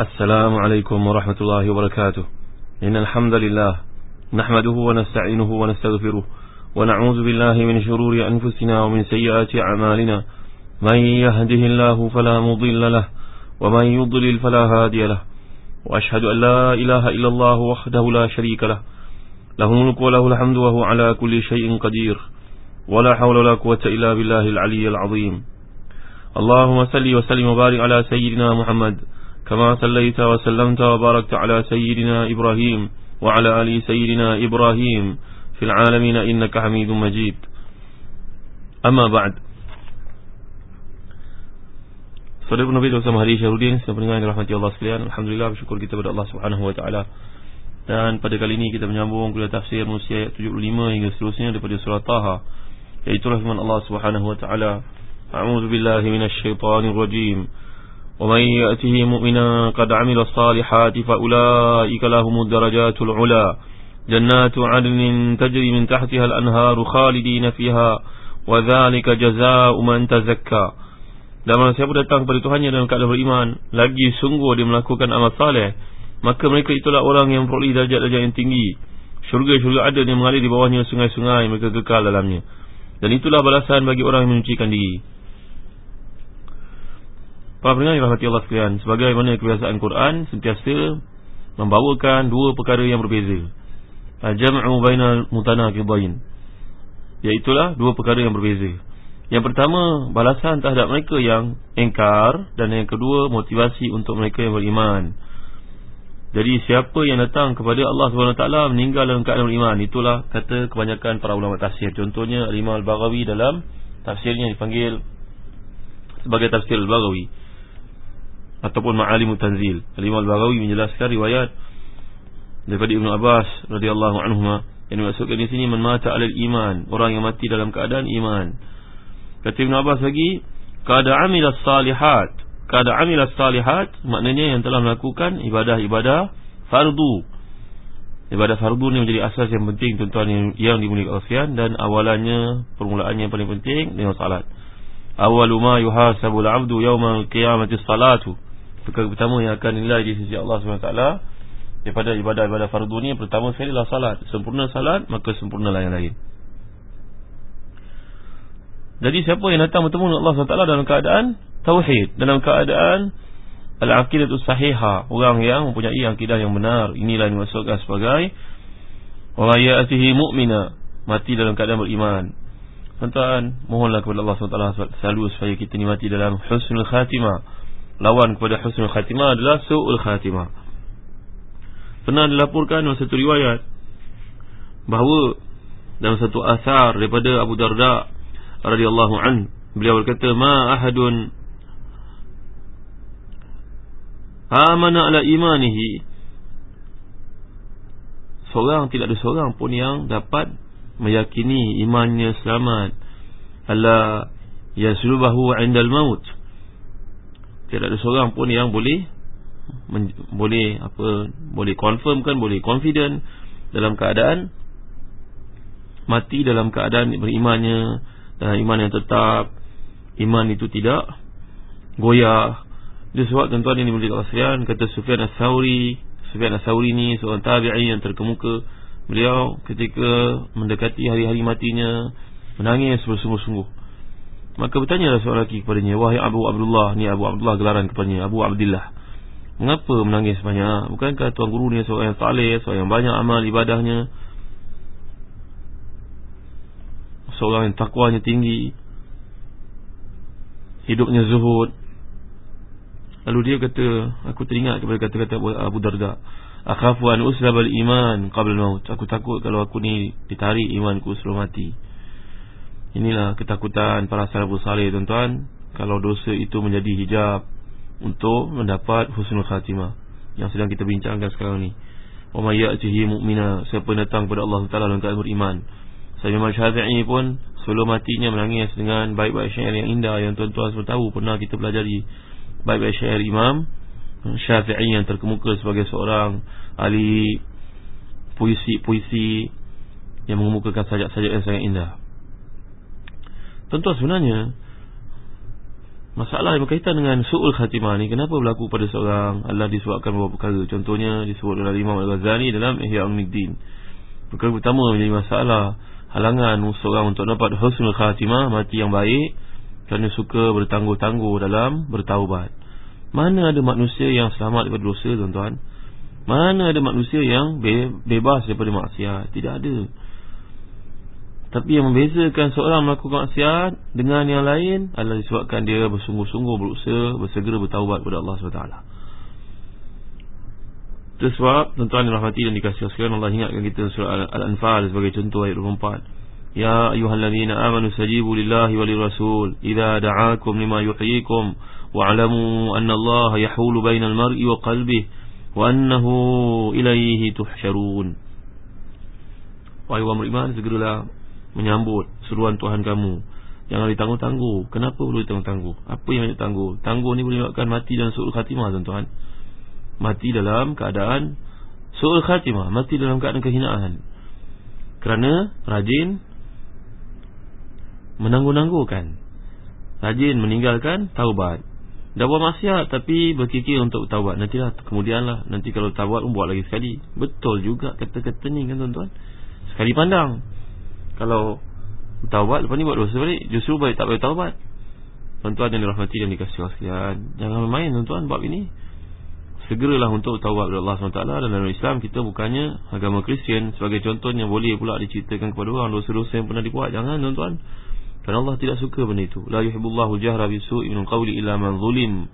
السلام عليكم ورحمة الله وبركاته. إن الحمد لله نحمده ونستعينه ونستغفره ونعوذ بالله من شرور أنفسنا ومن سيئات أعمالنا. من يهده الله فلا مضل له ومن يضلل فلا هادي له. وأشهد أن لا إله إلا الله وحده لا شريك له. له الملك وله الحمد وهو على كل شيء قدير. ولا حول ولا قوة إلا بالله العلي العظيم. اللهم صل وسلم وبارك على سيدنا محمد كما صليت وسلمت وباركت على سيدنا إبراهيم وعلى آل سيدنا إبراهيم في العالمين إنك حميد مجيد أما بعد Saudara Nabi bersama Hari Syarudin Sedang pendengar yang rahmati Allah sekalian Alhamdulillah bersyukur kita kepada Allah subhanahu wa ta'ala Dan pada kali ini kita menyambung Kuliah tafsir manusia ayat 75 hingga seterusnya Daripada surah Taha Iaitulah firman Allah subhanahu wa ta'ala A'udhu billahi minasyaitanir rajim ومن يأته مؤمنا قد عمل الصالحات فأولئك لهم الدرجات العلا جنات عدن تجري من تحتها الأنهار خالدين فيها وذلك جزاء من تزكى Dan mana siapa datang kepada Tuhannya dalam keadaan beriman Lagi sungguh dia melakukan amal saleh Maka mereka itulah orang yang memperoleh darjat-darjat yang tinggi Syurga-syurga ada yang mengalir di bawahnya sungai-sungai Mereka kekal dalamnya Dan itulah balasan bagi orang yang menyucikan diri Para pendengar yang rahmati Allah sekalian Sebagaimana kebiasaan Quran Sentiasa membawakan dua perkara yang berbeza. Al-jam'u bainal mutanaqidain. Iaitulah dua perkara yang berbeza. Yang pertama, balasan terhadap mereka yang engkar Dan yang kedua, motivasi untuk mereka yang beriman. Jadi siapa yang datang kepada Allah SWT Meninggal dalam keadaan beriman Itulah kata kebanyakan para ulama tafsir. Contohnya Imam Al-Baghawi dalam Tafsirnya dipanggil Sebagai tafsir Al-Baghawi Ataupun Ma'alimu Tanzil. Imam Al-Baghawi menjelaskan riwayat Daripada Ibn Abbas radhiyallahu anhu Yang dimaksudkan di sini Menmata alil iman. Orang yang mati dalam keadaan iman. Kata Ibn Abbas lagi Kada amilas salihat Kada amilas salihat Maknanya yang telah melakukan ibadah-ibadah Fardu. Ibadah fardu ni menjadi asas yang penting Tuan-tuan yang, yang dimulai kasihan Dan awalannya Permulaannya yang paling penting Dengan salat. Awalu ma yuhasabul abdu Yawma qiyamati salatu Perkara pertama yang akan nilai di sisi Allah SWT Daripada ibadah-ibadah fardu ni Pertama sekali lah salat. Sempurna salat Maka sempurnalah yang lain. Jadi siapa yang datang bertemu dengan Allah SWT dalam keadaan Tauhid Dalam keadaan Al-Aqidatul Sahihah Orang yang mempunyai akidah yang benar Inilah yang dimaksudkan sebagai Orang ya'atihi mu'mina Mati dalam keadaan beriman. Tuan-tuan Mohonlah kepada Allah SWT Selalu supaya kita ni mati dalam Husnul Khatimah Lawan kepada Husnul Khatimah adalah Su'ul Khatimah. Pernah dilaporkan dalam satu riwayat Bahawa Dalam satu asar daripada Abu Darda' radhiyallahu an beliau berkata ma ahadun amana ala imanihi. Seorang tidak ada seorang pun yang dapat meyakini imannya selamat. Alla yaslubahu indal maut tidak ada seorang pun yang boleh boleh apa boleh confirmkan boleh confident dalam keadaan mati dalam keadaan berimannya dan iman yang tetap iman itu tidak goyah. Dia sebab tuan-tuan ini boleh kasihan kata Sufyan As-Sawri Sufyan As-Sawri ni seorang tabi'i yang terkemuka. Beliau ketika mendekati hari-hari matinya menangis bersungguh-sungguh maka bertanyalah seorang lelaki kepadanya wahai Abu Abdullah ni Abu Abdullah gelaran kepadanya Abu Abdullah mengapa menangis banyak? Bukankah tuan guru ni seorang yang saleh seorang yang banyak amal ibadahnya? Seorang yang takwanya tinggi hidupnya zuhud. Lalu dia kata aku teringat kepada kata-kata Abu Darda akhafu an uslabal iman qabla maut aku takut kalau aku ni ditarik imanku sebelum mati inilah ketakutan para salafus saleh tuan-tuan. Kalau dosa itu menjadi hijab untuk mendapat husnul khatimah yang sedang kita bincangkan sekarang ni. Wa may ya'tihi mu'mina siapa datang kepada Allah Taala dalam keadaan beriman. Saya Imam Syafi'i pun sebelum matinya menangis dengan baik-baik syair yang indah yang tuan-tuan semua tahu pernah kita pelajari baik-baik syair Imam Syafi'i yang terkemuka sebagai seorang ahli puisi-puisi yang mengemukakan sajak-sajak yang sangat indah. Tuan-tuan sebenarnya Masalah yang berkaitan dengan su'ul khatimah ni Kenapa berlaku pada seorang? Allah disebabkan beberapa perkara. Contohnya disebut oleh Imam Al-Ghazali dalam Ihya Al-Middin Perkara pertama menjadi masalah Halangan seorang untuk dapat husnul khatimah Mati yang baik Kerana suka bertangguh-tangguh dalam bertaubat. Mana ada manusia yang selamat daripada dosa tuan-tuan? Mana ada manusia yang bebas daripada maksiat? Tidak ada tapi yang membezakan seorang melakukan maksiat dengan yang lain adalah disebabkan dia bersungguh-sungguh berusaha bersegera bertaubat kepada Allah SWT. Itu sebab tuan-tuan yang rahmati dan dikasih sekalian Allah ingatkan kita surah Al-Anfal sebagai contoh ayat 24. Ya ayyuhallazina amanu sajibu lillahi walil rasul idza da'akum lima yuhyikum wa'lamu anna Allah yahulu bainal mar'i wa qalbihi wa annahu ilayhi tuhsyarun. Wahai orang beriman segeralah menyambut seruan Tuhan kamu. Jangan ditangguh-tangguh. Kenapa perlu ditangguh-tangguh? Apa yang nak tangguh? Tangguh ni boleh menyebabkan mati dalam su'ul khatimah tuan-tuan. Mati dalam keadaan Su'ul khatimah Mati dalam keadaan kehinaan. Kerana rajin Menangguh-nangguhkan. Rajin meninggalkan taubat. Dah buat maksiat tapi berkikir untuk taubat. Nantilah kemudianlah. Nanti kalau taubat pun buat lagi sekali. Betul juga kata-kata ni kan tuan-tuan? Sekali pandang kalau taubat lepas ni buat dosa balik Justru baik tak boleh taubat Tuan-tuan yang dirahmati dan dikasih wasiat Jangan main tuan-tuan bab ini Segeralah untuk taubat kepada Allah SWT Dan dalam Islam kita bukannya agama Kristian. Sebagai contohnya boleh pula diceritakan kepada orang Dosa-dosa yang pernah dibuat Jangan tuan-tuan. Kerana Allah tidak suka benda itu. La yuhibullahu jahra bisu'i min qawli illa man zulim.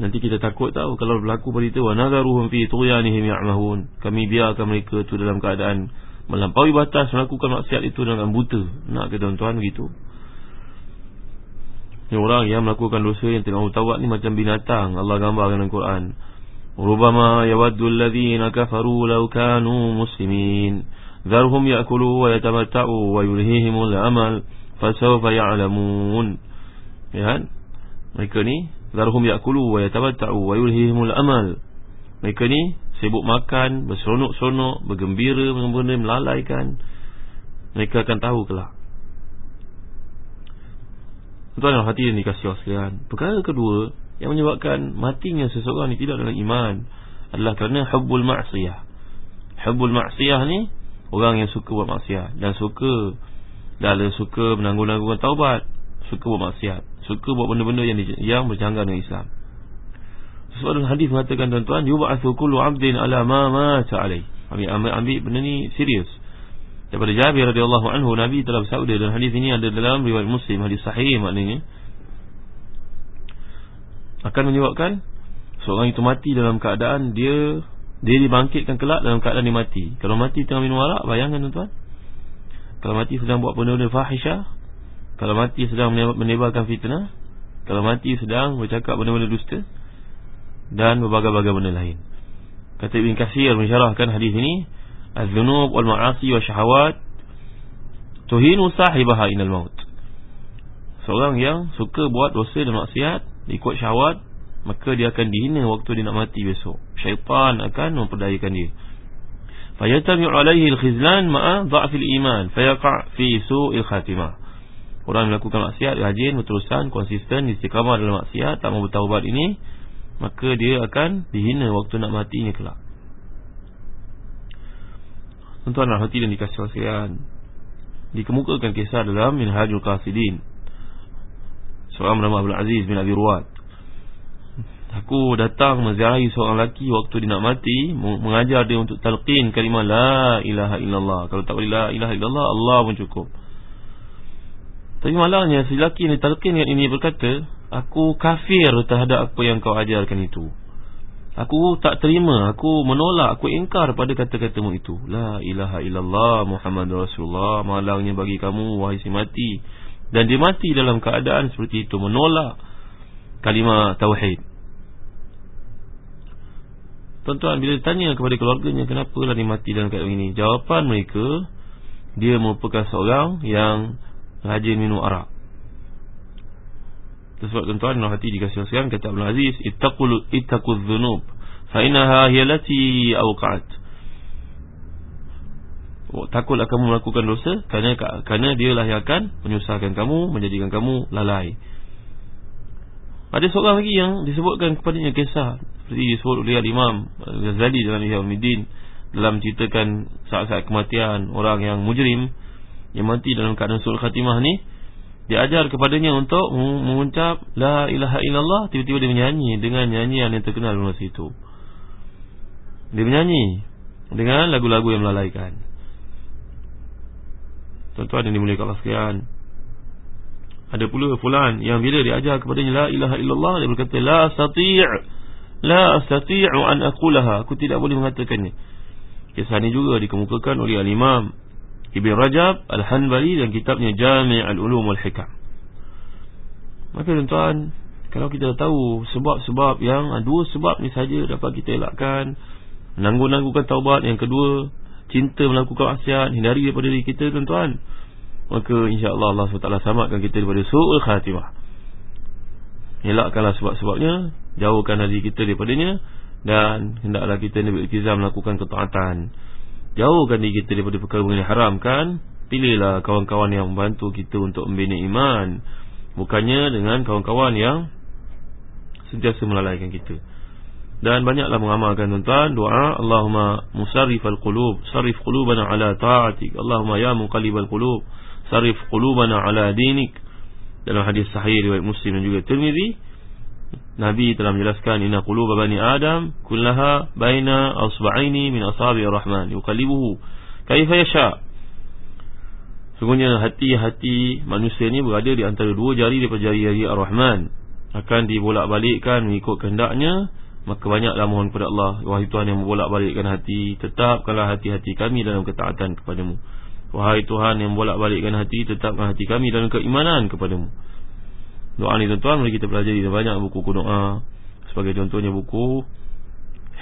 Nanti kita takut tahu kalau berlaku pada itu wa nadharuhum fi tughyanihim ya'mahun. Kami biarkan mereka itu dalam keadaan melampaui batas melakukan maksiat itu dengan buta. Nak ke tuan-tuan begitu ni orang yang melakukan dosa yang tengah utawat ni macam binatang. Allah gambar dalam Quran. Rubama yawaddu alladhina kafaru law kanu muslimin. Dharhum ya'kulu wa yatamatta'u wa yulhihimul amal fasawfa ya'lamun. Ya kan? Mereka ni dharhum ya'kulu wa yatamatta'u wa yulhihimul amal mereka ni sibuk makan, berseronok-seronok, bergembira, benda melalaikan. Mereka akan tahu kelak. Tuan-tuan hati yang dikasih sekalian. Perkara kedua yang menyebabkan matinya seseorang ni tidak dalam iman adalah kerana hubbul ma'siyah. Hubbul ma'siyah ni orang yang suka buat maksiat dan suka dan suka menanggung-nanggungkan taubat, suka buat maksiat, suka buat benda-benda yang yang bercanggah dengan Islam. Sesuatu hadis mengatakan tuan-tuan yub'atsu kullu 'abdin ala ma mata alayh. Ambil, ambil ambil benda ni serius. Daripada Jabir radhiyallahu anhu Nabi telah bersabda dan hadis ini ada dalam riwayat Muslim hadis sahih maknanya akan menyebabkan seorang itu mati dalam keadaan dia dia dibangkitkan kelak dalam keadaan dia mati. Kalau mati tengah minum arak bayangkan tuan-tuan. Kalau mati sedang buat benda-benda fahisyah, kalau mati sedang menebarkan fitnah, kalau mati sedang bercakap benda-benda dusta, dan berbagai-bagai benda lain. Kata Ibn Kathir mensyarahkan hadis ini, az-dzunub wal ma'asi wa syahawat tuhinu sahibaha inal maut. Seorang yang suka buat dosa dan maksiat ikut syahwat, maka dia akan dihina waktu dia nak mati besok. Syaitan akan memperdayakan dia. Fayatami'u alaihi al-khizlan ma'a dha'fil iman, fayaqa' fi su'il khatimah. Orang melakukan maksiat rajin, berterusan, konsisten, istiqamah dalam maksiat, tak mau bertaubat ini, Maka dia akan dihina waktu nak matinya kelak. Tuan-tuan dan dikasih wasiat Dikemukakan kisah dalam Minhajul Qasidin Seorang bernama Abdul Aziz bin Abi Ruwad. Aku datang menziarahi seorang lelaki Waktu dia nak mati Mengajar dia untuk talqin kalimah La ilaha illallah. Kalau tak boleh la ilaha illallah Allah pun cukup. Tapi malangnya Si lelaki ni talqin ini berkata Aku kafir terhadap apa yang kau ajarkan itu. Aku tak terima Aku menolak Aku ingkar pada kata-katamu itu. La ilaha illallah Muhammad Rasulullah Malangnya bagi kamu Wahai si mati. Dan dia mati dalam keadaan seperti itu Menolak Kalimah Tauhid. Tuan-tuan bila ditanya kepada keluarganya Kenapa lah dia mati dalam keadaan ini? Jawapan mereka Dia merupakan seorang yang Rajin minum arak sebab tuan-tuan dalam hati dikasih sekalian kata Abdul Aziz ittaqul ittaquz dzunub fa innaha hiya allati awqa'at. Takutlah kamu melakukan dosa kerana kerana dialah yang akan menyusahkan kamu menjadikan kamu lalai. Ada seorang lagi yang disebutkan kepadanya kisah seperti disebut oleh Imam Ghazali dalam Ihya Ulumuddin dalam ceritakan saat-saat kematian orang yang mujrim yang mati dalam keadaan surah khatimah ni diajar kepadanya untuk mengucap la ilaha illallah. Tiba-tiba dia menyanyi dengan nyanyian yang terkenal di masa itu. Dia menyanyi dengan lagu-lagu yang melalaikan. Tuan-tuan yang dimuliakan Allah sekalian ada pula fulan yang bila diajar kepadanya la ilaha illallah dia berkata la astati' la astati'u an aqulaha. Aku tidak boleh mengatakannya. Kisah ini juga dikemukakan oleh al-imam Ibn Rajab Al-Hanbali dan kitabnya Jami' Al-Ulum Wal-Hikam. Maka tuan-tuan Kalau kita tahu sebab-sebab yang Dua sebab ni saja dapat kita elakkan Menanggung-nanggungkan taubat Yang kedua Cinta melakukan asyad Hindari daripada diri kita tuan-tuan Maka insyaAllah Allah SWT samakan kita daripada su'ul khatimah. Elakkanlah sebab-sebabnya Jauhkan diri kita daripadanya Dan hendaklah kita Nabi Iqtizam melakukan ketaatan Jauhkan diri kita daripada perkara yang haramkan Pilihlah kawan-kawan yang membantu kita untuk membina iman. Bukannya dengan kawan-kawan yang Sentiasa melalaikan kita. Dan banyaklah mengamalkan tuan-tuan Doa. Allahumma musarrif al-qulub Sarif qulubana ala ta'atik. Allahumma ya muqalib al-qulub Sarif qulubana ala dinik. Dalam hadis sahih riwayat muslim dan juga termiri Nabi telah menjelaskan inna quluba bani Adam kullaha baina asba'aini min asabi'ir rahman yuqallibuhu kaifa yasha. Sungguhnya hati-hati manusia ni berada di antara dua jari daripada jari-jari Ar-Rahman. Akan dibolak-balikkan mengikut kehendaknya maka banyaklah mohon kepada Allah wahai Tuhan yang membolak-balikkan hati tetapkanlah hati-hati kami dalam ketaatan kepadamu. Wahai Tuhan yang membolak-balikkan hati tetapkan hati kami dalam keimanan kepadamu Doa ni tuan-tuan Mari kita pelajari banyak buku-buku doa Sebagai contohnya buku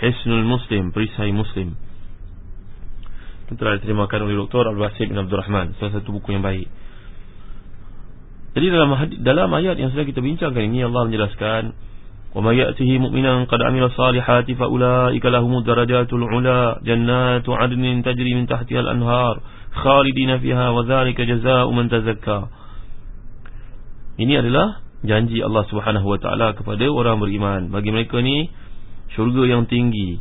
Hisnul Muslim Perisai Muslim Itu telah diterimakan oleh Dr. Abdul Basib bin Abdul Rahman Salah satu buku yang baik Jadi dalam dalam ayat yang sudah kita bincangkan ini Allah menjelaskan وَمَا يَأْتِهِ مُؤْمِنًا قَدْ عَمِلَ الصَّالِحَاتِ فَأُولَٰئِكَ لَهُمُ الدَّرَجَاتُ الْعُلَىٰ جَنَّاتُ عَدْنٍ تَجْرِي مِنْ تَحْتِهَا الْأَنْهَارُ خَالِدِينَ فِيهَا وَذَٰلِكَ جَزَاءُ مَنْ تَزَكَّىٰ ini adalah janji Allah Subhanahu Wa Taala kepada orang beriman. Bagi mereka ni syurga yang tinggi.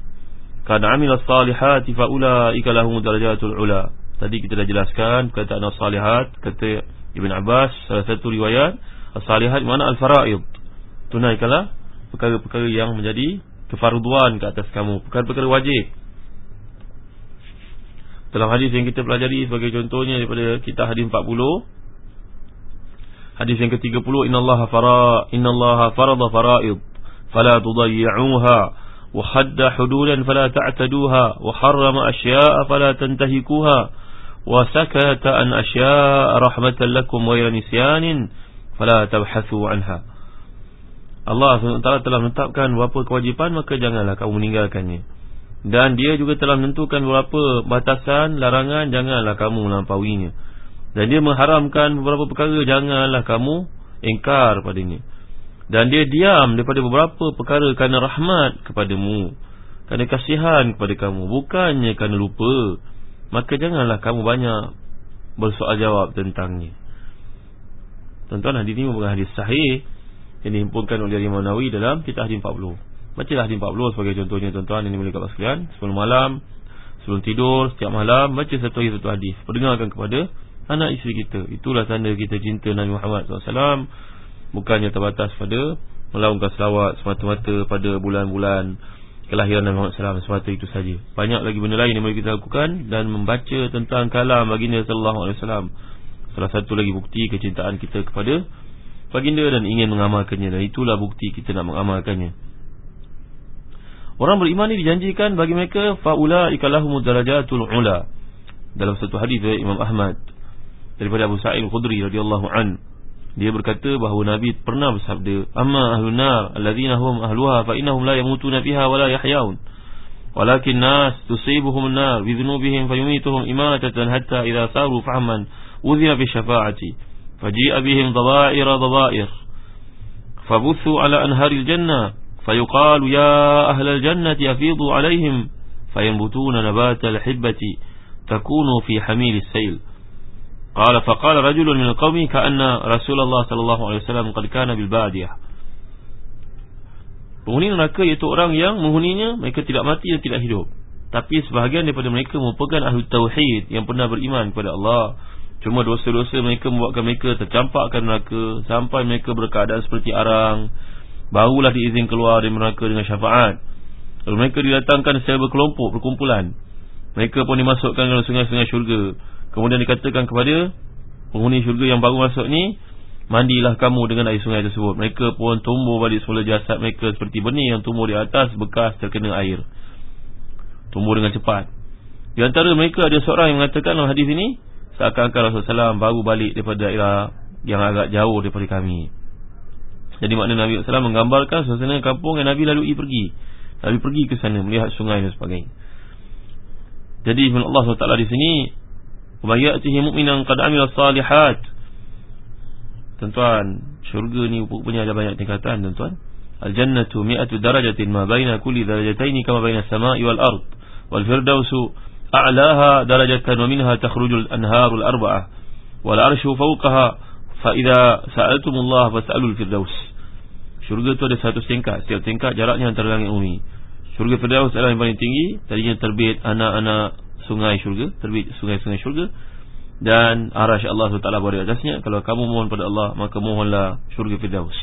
Kad amil salihat fa ulaika lahum darajatul ula. Tadi kita dah jelaskan perkataan salihat kata Ibn Abbas salah satu riwayat salihat mana al-fara'id. Tunaikanlah perkara-perkara yang menjadi kefarduan ke atas kamu, perkara-perkara wajib. Dalam hadis yang kita pelajari sebagai contohnya daripada kita hadis 40 Hadis yang ke-30 innallaha fara innallaha farada fara'id fala tudayyuha wa hadda hududan fala ta'taduha wa harrama asya'a fala tantahikuha wa sakata an asya'a rahmatan lakum wa nisyanin fala tabhathu anha. Allah SWT telah menetapkan beberapa kewajipan maka janganlah kamu meninggalkannya. Dan dia juga telah menentukan beberapa batasan larangan janganlah kamu melampauinya dan dia mengharamkan beberapa perkara Janganlah kamu ingkar padanya Dan dia diam daripada beberapa perkara Kerana rahmat kepadamu Kerana kasihan kepada kamu. Bukannya kerana lupa Maka janganlah kamu banyak Bersoal jawab tentangnya Tuan-tuan hadis ini merupakan hadis sahih Yang dihimpunkan oleh Imam Nawawi dalam kitab hadis 40 Bacalah hadis 40 sebagai contohnya tuan-tuan Yang dimulai kat sekalian. Sebelum malam Sebelum tidur Setiap malam Baca satu hadis satu hadis. Perdengarkan kepada anak isteri kita. Itulah tanda kita cinta Nabi Muhammad SAW Bukannya terbatas pada Melaungkan selawat semata-mata pada bulan-bulan Kelahiran Nabi Muhammad SAW Semata itu saja. Banyak lagi benda lain yang boleh kita lakukan Dan membaca tentang kalam baginda SAW Salah satu lagi bukti kecintaan kita kepada Baginda dan ingin mengamalkannya. Dan itulah bukti kita nak mengamalkannya. Orang beriman ini dijanjikan bagi mereka Fa'ula ikalahumud darajatul ula. Dalam satu hadis dari Imam Ahmad daripada Abu Sa'id Khudri radhiyallahu an dia berkata bahawa Nabi pernah bersabda amma ahlun nar alladzina hum ahluha fa innahum la yamutuna fiha wa la yahyaun walakin nas tusibuhum an-nar bi dhunubihim fayumituhum imatatan hatta idza saru fahman udhiya bi syafa'ati faji'a bihim dhawa'ir dhawa'ir fabuthu ala anharil jannah fayuqalu ya ahlal jannati afidu alaihim fayanbutuna nabatal hibbati takunu fi hamilis sail qala faqala rajulun min alqawmi ka'anna rasulullah sallallahu alaihi wasallam qad kana bil badiyah penghuni neraka iaitu orang yang menghuninya mereka tidak mati dan tidak hidup. Tapi sebahagian daripada mereka merupakan ahli tauhid yang pernah beriman kepada Allah. Cuma dosa-dosa mereka membuatkan mereka tercampakkan neraka sampai mereka berkeadaan seperti arang. Barulah diizin keluar dari neraka dengan syafaat. Lalu mereka didatangkan secara berkelompok berkumpulan mereka pun dimasukkan ke sungai-sungai syurga kemudian dikatakan kepada penghuni syurga yang baru masuk ni mandilah kamu dengan air sungai tersebut mereka pun tumbuh balik semula jasad mereka seperti benih yang tumbuh di atas bekas terkena air tumbuh dengan cepat. Di antara mereka ada seorang yang mengatakan dalam hadis ini, seakan-akan Rasulullah SAW baru balik daripada daerah yang agak jauh daripada kami. Jadi makna Nabi SAW menggambarkan suasana kampung yang Nabi lalui pergi. Nabi pergi ke sana melihat sungai dan sebagainya. Jadi firman Allah SWT di sini, "Wabayatihi mu'minan qad 'amila salihat." Tuan-tuan, syurga ni punya ada banyak tingkatan, tuan-tuan. Al-jannatu mi'atu darajatin ma baina kulli darajatayn kama baina as-sama'i wal ard wal firdausu a'laha darajatan wa minha takhrujul anharu al-arba'ah wal 'arshu fawqaha fa idza sa'altumullah fas'alul firdaus syurga tu ada satu tingkat setiap tingkat jaraknya antara langit dan bumi syurga Firdaus adalah yang paling tinggi. Tadinya terbit anak-anak sungai syurga terbit sungai-sungai syurga. Dan arash Allah SWT berada atasnya. Kalau kamu mohon pada Allah maka mohonlah syurga Firdaus.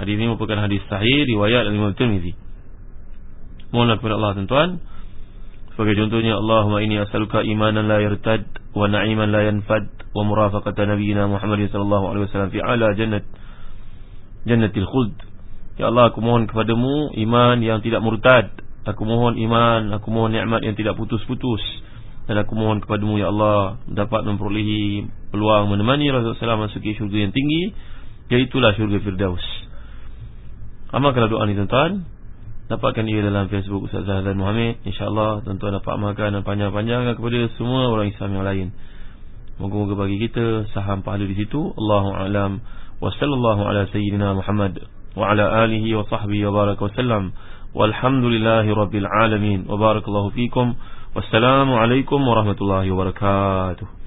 Hadis ini merupakan hadis sahih riwayat Imam Tirmizi. Mohonlah kepada Allah tuan-tuan. Sebagai contohnya Allahumma inni as'aluka imanan la yartad wa na'iman la yanfad wa murafaqata nabiyyina Muhammad wasallam fi ala jannat jannatil khuld. Ya Allah aku mohon kepadamu iman yang tidak murtad. Aku mohon iman, aku mohon nikmat yang tidak putus-putus. Dan aku mohon kepadamu ya Allah dapat memperolehi peluang menemani Rasulullah SAW masuk ke syurga yang tinggi, iaitulah syurga Firdaus. Amalkanlah doa ni tuan-tuan. Dapatkan ia dalam Facebook Ustaz Zahdan Muhammad InsyaAllah tuan-tuan dapat amalkan dan panjang-panjang kepada semua orang Islam yang lain Moga-moga bagi kita saham pahala di situ Allahu'alam Wa sallallahu ala sayyidina Muhammad Wa ala alihi wa sahbihi wa baraka wa sallam. Walhamdulillahi rabbil alamin. Wa barakallahu fikum. Wassalamualaikum warahmatullahi wabarakatuh